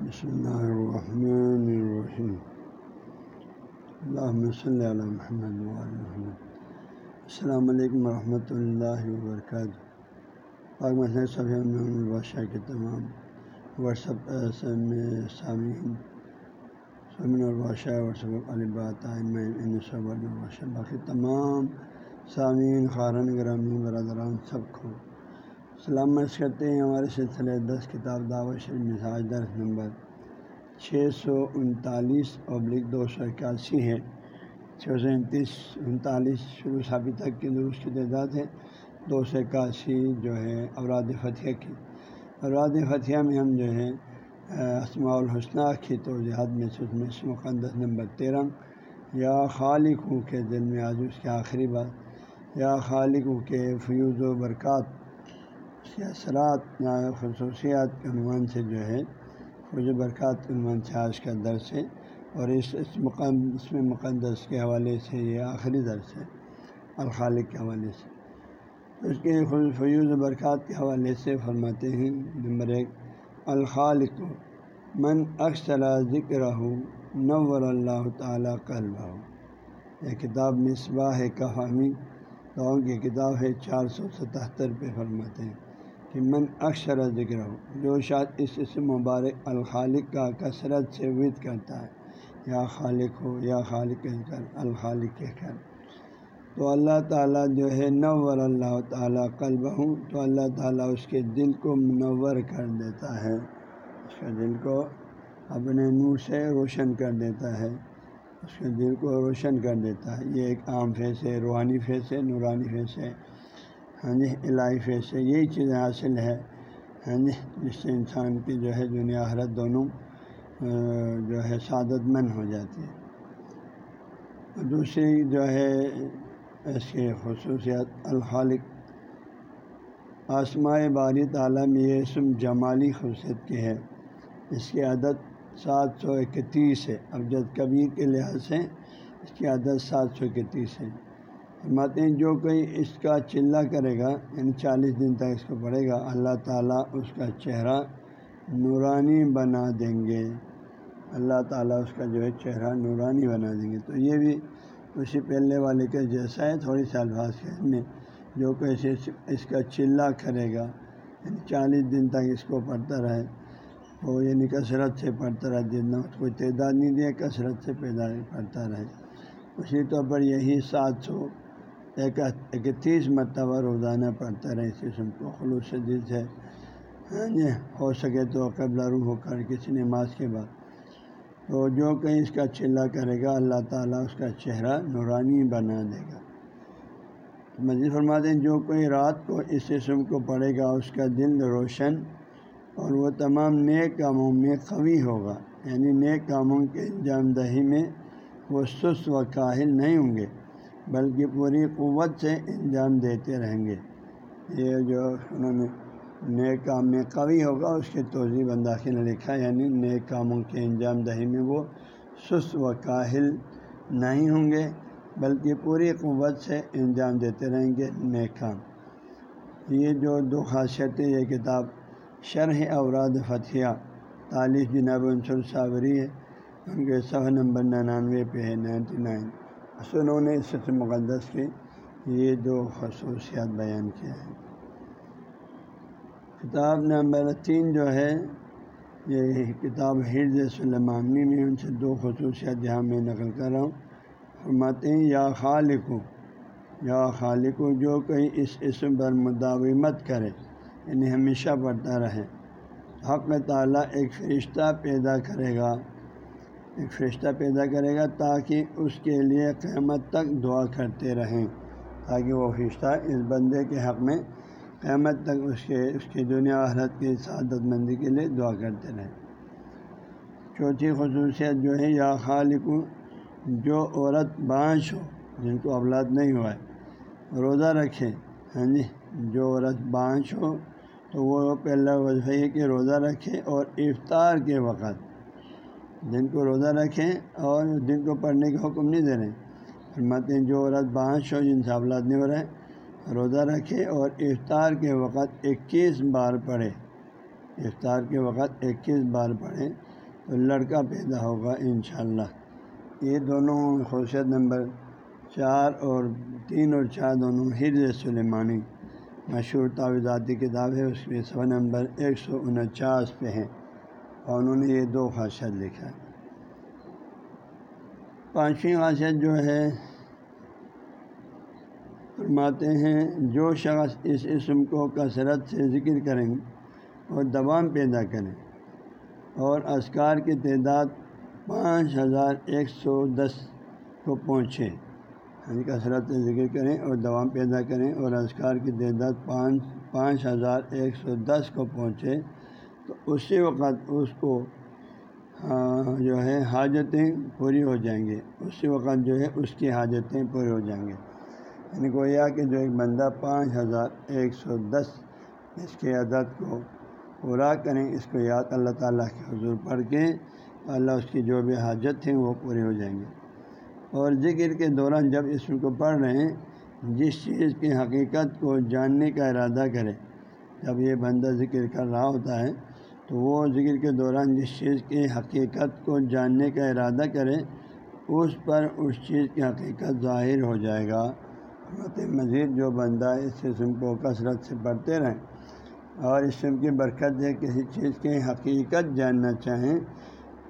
بسم اللہ الرحمن الرحیم اللہم صلی علی محمد محمد السلام علیکم ورحمۃ اللہ وبرکاتہ پاک مسئلہ صفحہ البادشاہ کے تمام واٹسپ میں سامعین سمن البادشاہ واٹسپ البات البادشاہ باقی تمام سامعین خارن گرامی برادران سب کو سلام عرض کرتے ہیں، ہمارے سلسلے دس کتاب دعوت شریف مزاج درس نمبر چھ سو انتالیس ابلک دو سو اکاسی ہے۔ چھ سو انتیس انتالیس شروع سابی تک کی درست کی تعداد ہے۔ دو سو اکاسی جو ہے اوراد فتح کی۔ اوراد فتح میں ہم جو ہے اسماع الحسنہ کی توجہات میں سے اس میں مقدس نمبر تیرہ۔ یا خالق ہوں کے دل میں آج اس کے آخری بات یا خالق ہوں کے فیوز و برکات۔ اس اثرات خصوصیات کے عنوان سے جو ہے، فوج برکات کے عنوان سے آج کا درس ہے اور اس اس مقام اس میں مقدس کے حوالے سے یہ آخری درس ہے، الخالق کے حوالے سے۔ اس کے فیوز برکات کے حوالے سے فرماتے ہیں، نمبر ایک، الخالق من اکثر ذکر ہو نور اللہ تعالیٰ قلب ہو یہ کتاب مصباح کفامی تو کی کتاب ہے، چار سو ستہتر پہ فرماتے ہیں۔ کہ من اکثر ذکر ہو، جو شاید اس اسم مبارک الخالق کا کثرت سے ود کرتا ہے، یا خالق ہو، یا خالق کہہ کر، الخالق کہہ کر۔ تو اللہ تعالیٰ جو ہے، نور اللہ تعالیٰ قلب ہوں تو اللہ تعالیٰ اس کے دل کو منور کر دیتا ہے۔ اس کے دل کو اپنے نور سے روشن کر دیتا ہے۔ اس کے دل کو روشن کر دیتا ہے۔ یہ ایک عام فیس ہے، روحانی فیس ہے، نورانی فیس ہے۔ یعنی ہاں جی الہی فیض سے یہی چیزیں حاصل ہے ہاں جی یعنی جس سے انسان کی جو ہے دنیا حرت دونوں جو ہے سعادت مند ہو جاتی ہے۔ دوسری جو ہے اس کی خصوصیت الخالق۔ آسمائے باری تعالیٰ میں یہ اسم جمالی خصوصیت کی ہے۔ اس کی عدد سات سو اکتیس ہے۔ ابجد کبیر کے لحاظ سے اس کی عدد سات سو اکتیس ہے۔ فرماتے ہیں، جو کوئی اس کا چلہ کرے گا یعنی چالیس دن تک اس کو پڑھے گا، اللہ تعالیٰ اس کا چہرہ نورانی بنا دیں گے۔ اللہ تعالیٰ اس کا جو ہے چہرہ نورانی بنا دیں گے۔ تو یہ بھی اسی پہلے والے کے جیسا ہے، تھوڑی سی الفاظ میں جو کوئی اس کا چلہ کرے گا یعنی چالیس دن تک اس کو پڑھتا رہے۔ وہ یعنی کثرت سے پڑھتا رہے، جتنا کوئی تعداد نہیں دیا کثرت سے پیدا پڑھتا رہے۔ اسی طور پر یہی سات سو اکتیس مرتبہ روزانہ پڑھتا رہے، اس قسم کو خلوص دل سے ہاں جی ہو سکے تو قبلہ روح ہو کر کسی نماز کے بعد۔ تو جو کہیں اس کا چلا کرے گا، اللہ تعالیٰ اس کا چہرہ نورانی بنا دے گا۔ مزید فرماتے ہیں، جو کوئی رات کو اس قسم کو پڑھے گا، اس کا دل روشن اور وہ تمام نیک کاموں میں قوی ہوگا۔ یعنی نیک کاموں کے انجام دہی میں وہ سست و کاہل نہیں ہوں گے۔ بلکہ پوری قوت سے انجام دیتے رہیں گے۔ یہ جو انہوں نے نئے کام میں قوی ہوگا، اس کے توضیع بنداخی نے لکھا یعنی نئے کاموں کے انجام دہی میں وہ سست و کاہل نہیں ہوں گے، بلکہ پوری قوت سے انجام دیتے رہیں گے نئے کام۔ یہ جو دو خاصیتیں، یہ کتاب شرح اوراد فتح طالب جناب عنصر صابری ہے، ان کے صفحہ نمبر ننانوے، پہ ہے نائنٹی نائن۔ انہوں نے اس مقدس کی یہ دو خصوصیات بیان کیا ہے کتاب نمبر تین جو ہے، یہ کتاب حرض سلمانی میں ان سے دو خصوصیات جہاں میں نقل کر رہا ہوں۔ فرماتے ہیں، یا خالق یا خالق جو کوئی اس اسم پر مداومت کرے یعنی ہمیشہ پڑھتا رہے۔ حق تعالیٰ ایک فرشتہ پیدا کرے گا۔ ایک فرشتہ پیدا کرے گا تاکہ اس کے لیے قیامت تک دعا کرتے رہیں، تاکہ وہ فرشتہ اس بندے کے حق میں قیامت تک اس کے، اس کی دنیا حرت کی سعادت مندی کے لیے دعا کرتے رہیں۔ چوتھی خصوصیت جو ہے، یا خالق، جو عورت بانش ہو، جن کو اولاد نہیں ہوا ہے روزہ رکھے ہاں جی جو عورت بانش ہو، تو وہ پہلا وظفہ ہے کہ روزہ رکھے اور افطار کے وقت دن کو روزہ رکھیں اور دن کو پڑھنے کا حکم نہیں دے رہے۔ فرماتے ہیں، جو عورت بانش ہو، جن سے اولاد نہیں ہو رہے روزہ رکھے اور افطار کے وقت اکیس بار پڑھے افطار کے وقت اکیس بار پڑھیں تو لڑکا پیدا ہوگا انشاءاللہ۔ یہ دونوں خصوصیت نمبر چار اور تین اور چار دونوں حرض سلیمانی مشہور تعویذاتی کتاب ہے، اس کے صفحہ نمبر ایک سو انچاس پہ ہیں اور انہوں نے یہ دو خاصیت لکھا ہے۔ پانچویں خاصیت جو ہے، فرماتے ہیں، جو شخص اس اسم کو کثرت سے ذکر کریں اور دوام پیدا کریں اور اسکار کی تعداد پانچ ہزار ایک سو دس کو پہنچے یعنی کثرت سے ذکر کریں اور دوام پیدا کریں اور اسکار کی تعداد پانچ پانچ ہزار ایک سو دس کو پہنچے تو اسی وقت اس کو جو ہے، حاجتیں پوری ہو جائیں گے۔ اسی وقت جو ہے، اس کی حاجتیں پوری ہو جائیں گے۔ یعنی گویا کہ جو ایک بندہ پانچ ہزار ایک سو دس اس کے عدد کو پورا کریں، اس کو یاد اللہ تعالیٰ کے حضور پڑھ کے اللہ اس کی جو بھی حاجت تھیں وہ پوری ہو جائیں گے۔ اور ذکر کے دوران جب اس کو پڑھ رہے ہیں، جس چیز کی حقیقت کو جاننے کا ارادہ کرے جب یہ بندہ ذکر کر رہا ہوتا ہے تو وہ ذکر کے دوران جس چیز کی حقیقت کو جاننے کا ارادہ کرے، اس پر اس چیز کی حقیقت ظاہر ہو جائے گا۔ مزید جو بندہ اس قسم کو کثرت سے پڑھتے رہیں اور اس قسم کی برکت ہے کسی چیز کی حقیقت جاننا چاہیں،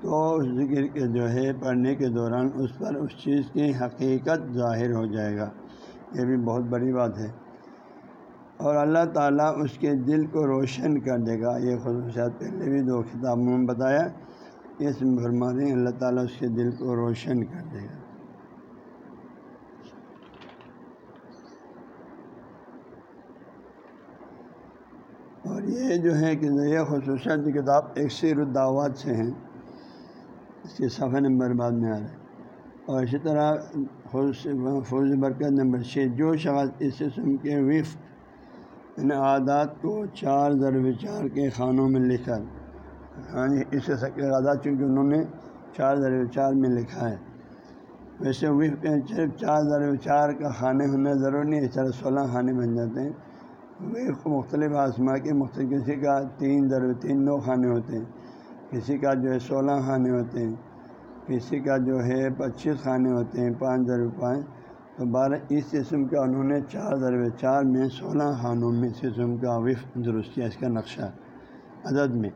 تو اس ذکر کے جو ہے، پڑھنے کے دوران اس پر اس چیز کی حقیقت ظاہر ہو جائے گا۔ یہ بھی بہت بڑی بات ہے۔ اور اللہ تعالیٰ اس کے دل کو روشن کر دے گا۔ یہ خصوصیات پہلے بھی دو کتابوں میں بتایا۔ اس میں اللہ تعالیٰ اس کے دل کو روشن کر دے گا۔ اور یہ جو ہے کہ یہ خصوصیت کتاب اکثر الدعوات سے ہیں۔ اس کے صفحہ نمبر بعد میں آ رہا ہے۔ اور اسی طرح فوج برکت نمبر چھ، جو شخص اس قسم کے وفق ان عادات کو چار ضرب چار کے خانوں میں لکھ کر ہاں جی یعنی اس کے عادات چونکہ انہوں نے چار ضرب چار میں لکھا ہے۔ ویسے وفق صرف چار ضرب چار کا خانے ہونا ضروری نہیں، اس طرح سولہ خانے بن جاتے ہیں۔ مختلف آسما کے مختلف، کسی کا تین در تین نو کھانے ہوتے ہیں، کسی کا جو ہے سولہ کھانے ہوتے ہیں، کسی کا جو ہے پچیس کھانے ہوتے ہیں، پانچ در پانچ۔ تو بارہ اس قسم کا انہوں نے چار ضرب چار میں سولہ خانوں میں اس قسم کا وف درست کیا اس کا نقشہ عدد میں۔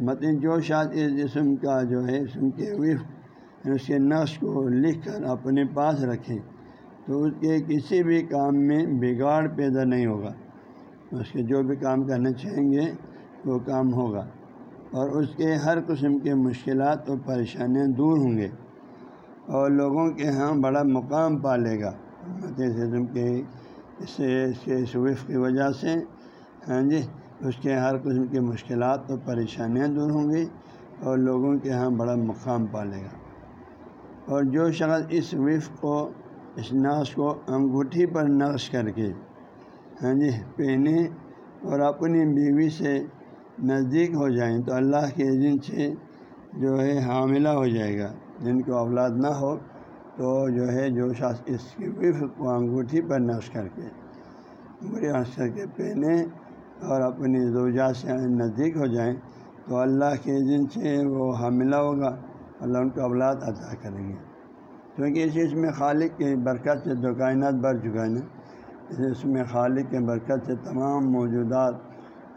متن جو شاید اس قسم کا جو ہے اسم کے وف اس کے نقش کو لکھ کر اپنے پاس رکھیں تو اس کے کسی بھی کام میں بگاڑ پیدا نہیں ہوگا۔ اس کے جو بھی کام کرنا چاہیں گے، وہ کام ہوگا۔ اور اس کے ہر قسم کے مشکلات اور پریشانیاں دور ہوں گے۔ اور لوگوں کے ہاں بڑا مقام پالے گا۔ قسم کے اس سے کے وف کی وجہ سے ہاں جی اس کے ہر قسم کے مشکلات اور پریشانیاں دور ہوں گی اور لوگوں کے ہاں بڑا مقام پالے گا۔ اور جو شخص اس وف کو، اس نقش کو انگوٹھی پر نقش کر کے ہاں جی پہنے اور اپنی بیوی سے نزدیک ہو جائیں تو اللہ کے دن سے جو ہے حاملہ ہو جائے گا۔ جن کو اولاد نہ ہو تو جو ہے جو شاخ اس کی وف کو انگوٹھی پر نقش کر کے بڑی نقش کر کے پہنے اور اپنی زوجہ سے نزدیک ہو جائیں تو اللہ کے دن سے وہ حاملہ ہوگا۔ اللہ ان کو اولاد عطا کریں گے۔ کیونکہ اس چیز میں خالق کی برکت سے جو کائنات بڑھ چکا ہے نا۔ جس میں خالق کے برکت سے تمام موجودات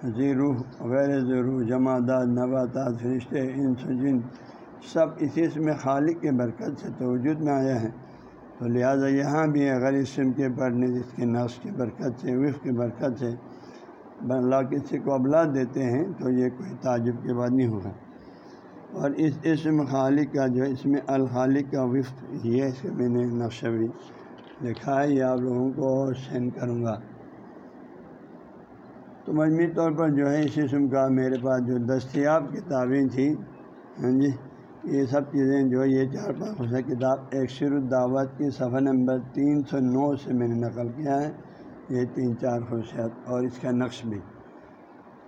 روح، غیر ضرور جماعت نباتات، فرشتے ان سجن سب اسی میں خالق کے برکت سے تو وجود میں آیا ہے۔ تو لہٰذا یہاں بھی اگر اسم کے پڑھنے جس کے نقش کی برکت سے وف کی برکت سے اللہ کسی کو ابلاد دیتے ہیں، تو یہ کوئی تعجب کے بعد نہیں ہوگا۔ اور اس اسم خالق کا جو اس میں الخالق کا وفق یہ اس کے میں نے نقشہ بھی لکھا ہے، یہ آپ لوگوں کو سینڈ کروں گا۔ تو مجموعی طور پر جو ہے، اس قسم کا میرے پاس جو دستیاب کتابیں تھیں ہاں جی یہ سب چیزیں جو یہ چار پانچ کتاب ایکشر الدعوت کی صفحہ نمبر تین سو نو سے میں نے نقل کیا ہے، یہ تین چار خصوصیات اور اس کا نقش بھی۔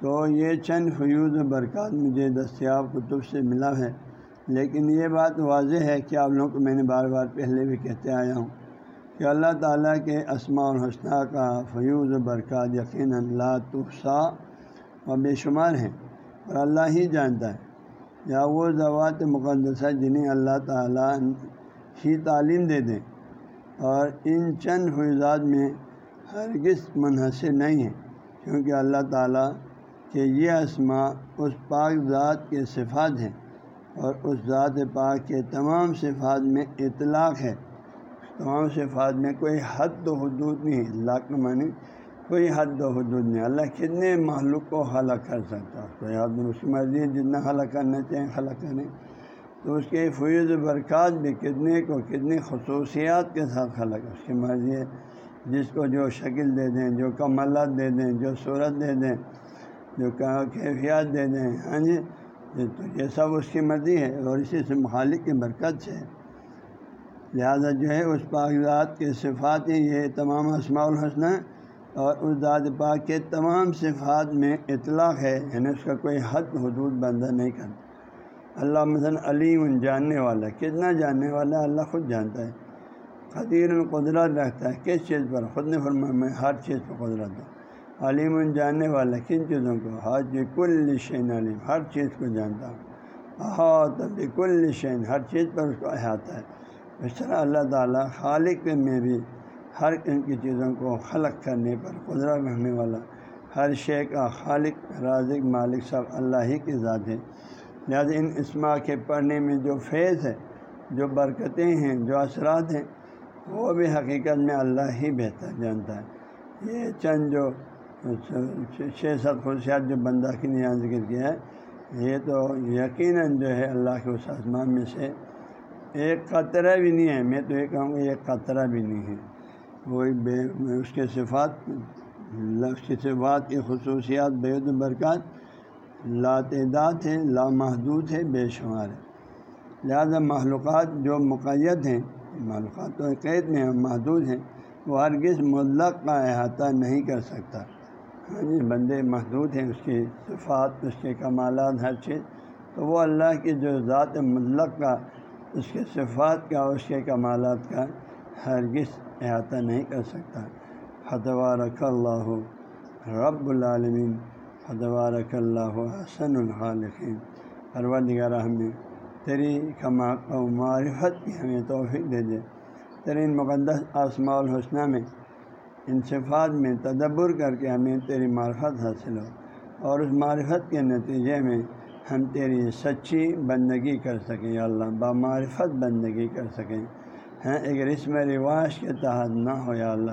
تو یہ چند فیوز و برکات مجھے دستیاب کتب سے ملا ہے، لیکن یہ بات واضح ہے کہ آپ لوگوں کو میں نے بار بار پہلے بھی کہتے آیا ہوں کہ اللہ تعالیٰ کے اسماء الحسنہ کا فیوز و برکات یقیناً لا تفسا و بے شمار ہیں اور اللہ ہی جانتا ہے۔ یا وہ ذوات مقدسہ جنہیں اللہ تعالیٰ ہی تعلیم دے دیں۔ اور ان چند فیضات میں ہرگز منحصر نہیں ہے کیونکہ اللہ تعالیٰ کے یہ اسما اس پاک ذات کے صفات ہیں اور اس ذات پاک کے تمام صفات میں اطلاق ہے۔ تمام صفات میں کوئی حد و حدود نہیں ہے اللہ کا معنی کوئی حد و حدود نہیں۔ اللہ کتنے معلوم کو خلق کر سکتا کوئی حد اس کی مرضی جتنا خلق کرنا چاہیں خلق کریں۔ تو اس کے فیض برکات بھی کتنے کو کتنی خصوصیات کے ساتھ خلق اس کی مرضی ہے جس کو جو شکل دے دیں، جو کملات دے دیں، جو صورت دے دیں، جو کیفیات دے دیں۔ ہاں جی؟ تو یہ سب اس کی مرضی ہے اور اسی سے مخالق کی برکت سے۔ لہذا جو ہے، اس پاک ذات کے صفات ہیں یہ تمام اسماع الحسن اور اس ذات پاک کے تمام صفات میں اطلاق ہے یعنی اس کا کوئی حد حدود بندہ نہیں کرتا۔ اللہ مثلاً علیم جاننے والا، کتنا جاننے والا اللہ خود جانتا ہے۔ قدیر القدرت رکھتا ہے، کس چیز پر؟ خود نے فرما میں ہر چیز پر قدرت ہوں۔ علیم جاننے والا کن چیزوں کو؟ حج کل شین علیم، ہر چیز کو جانتا ہوں۔ احاط کل شین ہر چیز پر اس کو احاطہ ہے۔ اس طرح اللہ تعالیٰ خالق میں بھی ہر ان کی چیزوں کو خلق کرنے پر قدرت رہنے والا ہر شے کا خالق، رازق، مالک سب اللہ ہی کی ذات ہے لہٰذا ان اسما کے پڑھنے میں جو فیض ہے، جو برکتیں ہیں، جو اثرات ہیں، وہ بھی حقیقت میں اللہ ہی بہتر جانتا ہے۔ یہ چند جو چھ سات خصوصیات جو بندہ کی یہاں ذکر کیا ہے، یہ تو یقیناً جو ہے اللہ کے اس آسمان میں سے ایک قطرہ بھی نہیں ہے۔ میں تو یہ کہوں گا ایک قطرہ بھی نہیں ہے۔ وہی بے اس کے صفات، اس کی صفات کی خصوصیات بےد برکات لاتعداد ہیں، لامحدود ہے بے شمار ہے لہذا معلومات جو مقید ہیں معلومات تو قید میں محدود ہیں، وہ ہرگز ملق کا احاطہ نہیں کر سکتا۔ ہاں جی بندے محدود ہیں، اس کی صفات، اس کے کمالات، ہر چیز۔ تو وہ اللہ کی جو ذات ملق کا، اس کے صفات کا، اس کے کمالات کا ہرگز احاطہ نہیں کر سکتا۔ حتوا رکھ اللہ رب العالمین حتوا رکھ اللہ حسن الخالقین پروردگار ہمیں تیری کما و معرفت کی ہمیں توفیق دے دے۔ تیری مقدس آسماء الحسنہ میں، ان صفات میں تدبر کر کے ہمیں تیری معرفت حاصل ہو۔ اور اس معرفت کے نتیجے میں ہم تیری سچی بندگی کر سکیں۔ یا اللہ بامعرفت بندگی کر سکیں۔ ہیں ایک رسم رواج کے تحت نہ ہو یا اللہ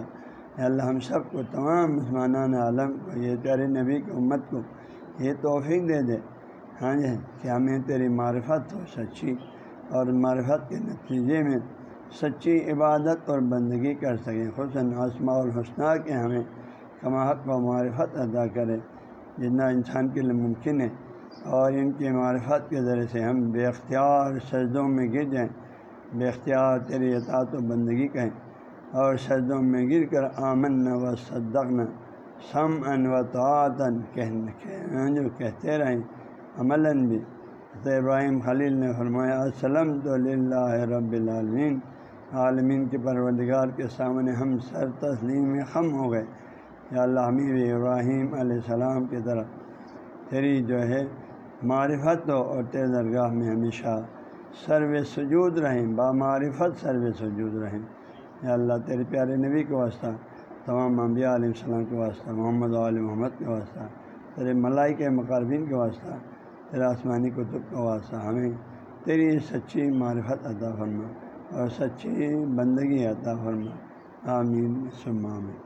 یا اللہ ہم سب کو تمام مسلمان عالم کو، یہ پیارے نبی کی امت کو یہ توفیق دے دے۔ ہاں جی کہ ہمیں تیری معرفت ہو سچی اور معرفت کے نتیجے میں سچی عبادت اور بندگی کر سکیں حسن آسما الحسنہ کے ہمیں کماحت و معرفت ادا کرے، جتنا انسان کے لیے ممکن ہے۔ اور ان کی معرفت کے ذریعے سے ہم بے اختیار سجدوں میں گر جائیں۔ بے اختیار تیری اطاعت و بندگی کہیں۔ اور سجدوں میں گر کر آمن و صدق سم ان و تعطن جو کہتے رہیں۔ عملاً بھی۔ ابراہیم خلیل نے فرمایا، السلام تو اللہ رب العالمین۔ عالمین کے پروردگار کے سامنے ہم سر تسلیم میں خم ہو گئے۔ یا اللہ بھی ابراہیم علیہ السلام کی طرف۔ تیری جو ہے معرفت ہو اور تیرے درگاہ میں ہمیشہ سرو سجود رہیں بامعرفت سرو سجود رہیں۔ یا اللہ، تیرے پیارے نبی کے واسطہ، تمام انبیاء علیہ السلام کے واسطہ، محمد علیہ محمد کے واسطہ، تیرے ملائی کے مقربین کے واسطہ، تیرے آسمانی کتب کا واسطہ، ہمیں تیری سچی معرفت عطا فرما اور سچی بندگی عطا فرما۔ آمین سما میں